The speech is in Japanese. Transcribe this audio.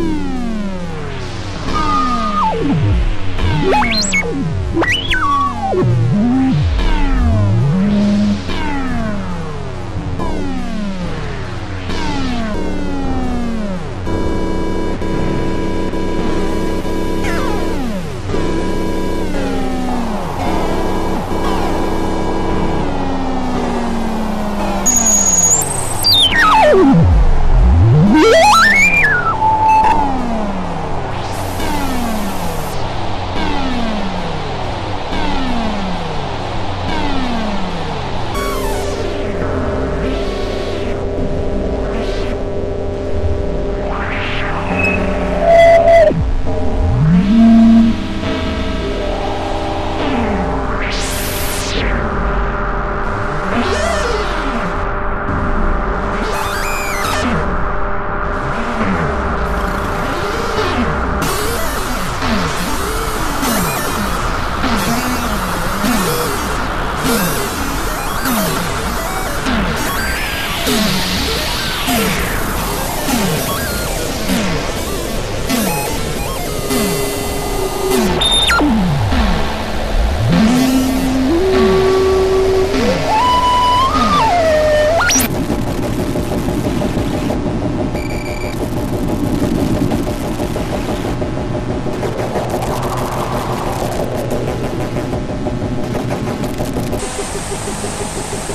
mm Ugh. フフフフフ。